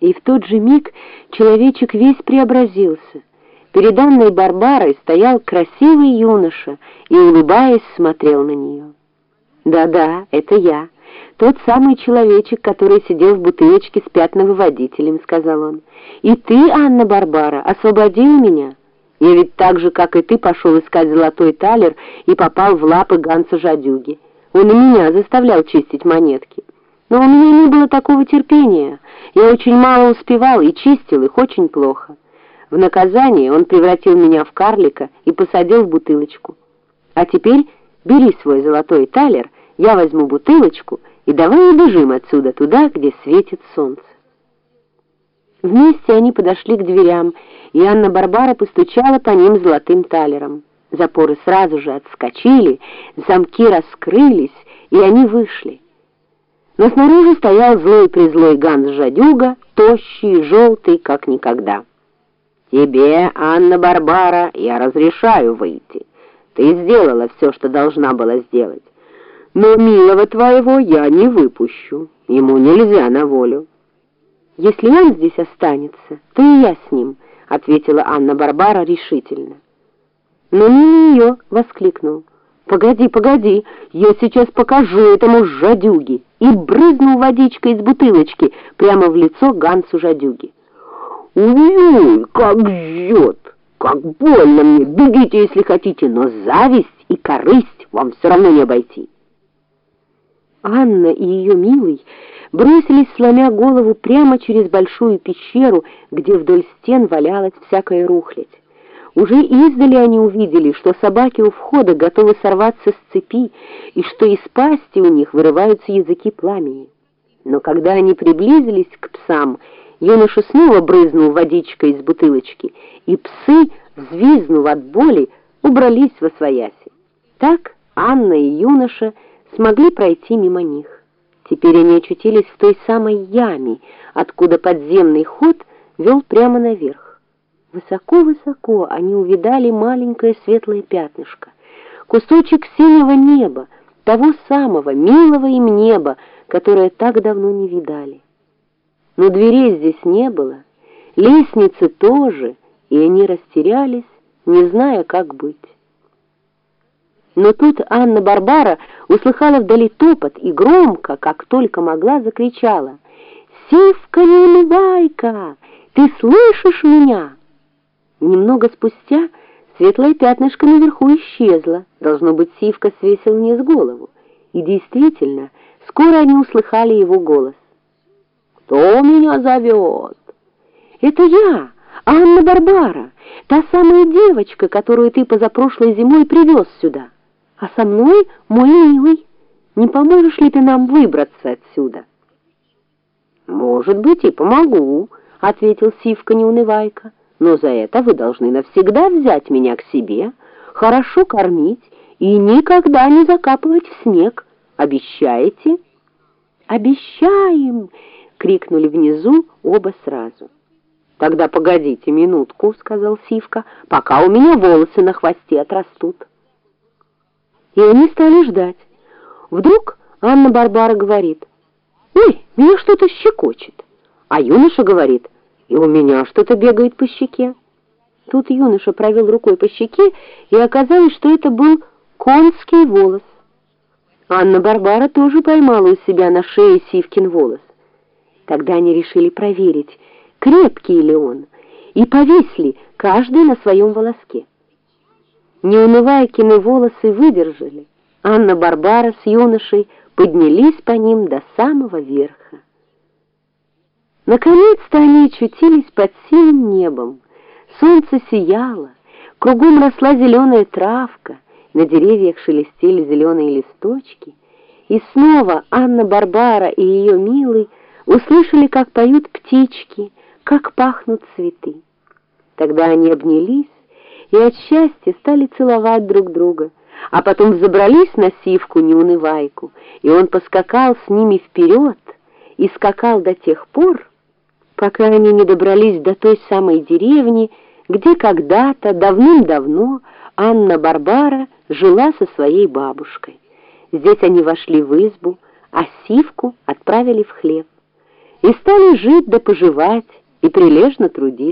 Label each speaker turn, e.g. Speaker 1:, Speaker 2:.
Speaker 1: И в тот же миг человечек весь преобразился. Перед Анной Барбарой стоял красивый юноша и, улыбаясь, смотрел на нее. «Да-да, это я, тот самый человечек, который сидел в бутылочке с пятновыводителем», — сказал он. «И ты, Анна Барбара, освободил меня. Я ведь так же, как и ты, пошел искать золотой талер и попал в лапы Ганса Жадюги. Он и меня заставлял чистить монетки. Но у меня не было такого терпения». Я очень мало успевал и чистил их очень плохо. В наказание он превратил меня в карлика и посадил в бутылочку. А теперь бери свой золотой талер, я возьму бутылочку и давай убежим отсюда туда, где светит солнце. Вместе они подошли к дверям, и Анна-Барбара постучала по ним золотым талером. Запоры сразу же отскочили, замки раскрылись, и они вышли. Но снаружи стоял злой-призлой Ганс-жадюга, тощий, желтый, как никогда. «Тебе, Анна-Барбара, я разрешаю выйти. Ты сделала все, что должна была сделать. Но милого твоего я не выпущу. Ему нельзя на волю». «Если он здесь останется, то и я с ним», — ответила Анна-Барбара решительно. «Но не ее!» — воскликнул. «Погоди, погоди, я сейчас покажу этому жадюге!» И брызнул водичкой из бутылочки прямо в лицо Гансу жадюги.
Speaker 2: «Ой, как жжет! Как больно мне! Бегите, если хотите, но зависть и корысть вам все равно не обойти!»
Speaker 1: Анна и ее милый бросились, сломя голову, прямо через большую пещеру, где вдоль стен валялась всякая рухлядь. Уже издали они увидели, что собаки у входа готовы сорваться с цепи, и что из пасти у них вырываются языки пламени. Но когда они приблизились к псам, юноша снова брызнул водичкой из бутылочки, и псы, взвизнув от боли, убрались во свояси. Так Анна и юноша смогли пройти мимо них. Теперь они очутились в той самой яме, откуда подземный ход вел прямо наверх. Высоко-высоко они увидали маленькое светлое пятнышко, кусочек синего неба, того самого милого им неба, которое так давно не видали. Но дверей здесь не было, лестницы тоже, и они растерялись, не зная, как быть. Но тут Анна-Барбара услыхала вдали топот и громко, как только могла, закричала «Сивка, не умывайка! Ты слышишь меня?» Немного спустя светлое пятнышко наверху исчезло. Должно быть, Сивка свесил вниз голову. И действительно, скоро они услыхали его голос. «Кто меня зовет?» «Это я, Анна-Барбара, та самая девочка, которую ты позапрошлой зимой привез сюда. А со мной мой милый. Не поможешь ли ты нам выбраться отсюда?»
Speaker 2: «Может быть, и помогу», — ответил Сивка неунывайка но за это вы должны навсегда взять меня к себе, хорошо кормить и никогда не закапывать в снег. Обещаете?»
Speaker 1: «Обещаем!» — крикнули внизу оба сразу.
Speaker 2: «Тогда погодите минутку», — сказал Сивка, «пока у меня волосы на хвосте отрастут».
Speaker 1: И они стали ждать. Вдруг Анна-Барбара говорит, «Ой, меня что-то щекочет». А юноша говорит, и у меня что-то бегает по щеке. Тут юноша провел рукой по щеке, и оказалось, что это был конский волос. Анна-Барбара тоже поймала у себя на шее Сивкин волос. Тогда они решили проверить, крепкий ли он, и повисли каждый на своем волоске. Неунывайкины волосы выдержали. Анна-Барбара с юношей поднялись по ним до самого верха. Наконец-то они очутились под синим небом. Солнце сияло, кругом росла зеленая травка, на деревьях шелестели зеленые листочки. И снова Анна-Барбара и ее милый услышали, как поют птички, как пахнут цветы. Тогда они обнялись и от счастья стали целовать друг друга, а потом забрались на сивку неунывайку, и он поскакал с ними вперед и скакал до тех пор, пока они не добрались до той самой деревни, где когда-то, давным-давно, Анна-Барбара жила со своей бабушкой. Здесь они вошли в избу, а Сивку отправили в хлеб.
Speaker 2: и стали жить да поживать и прилежно трудиться.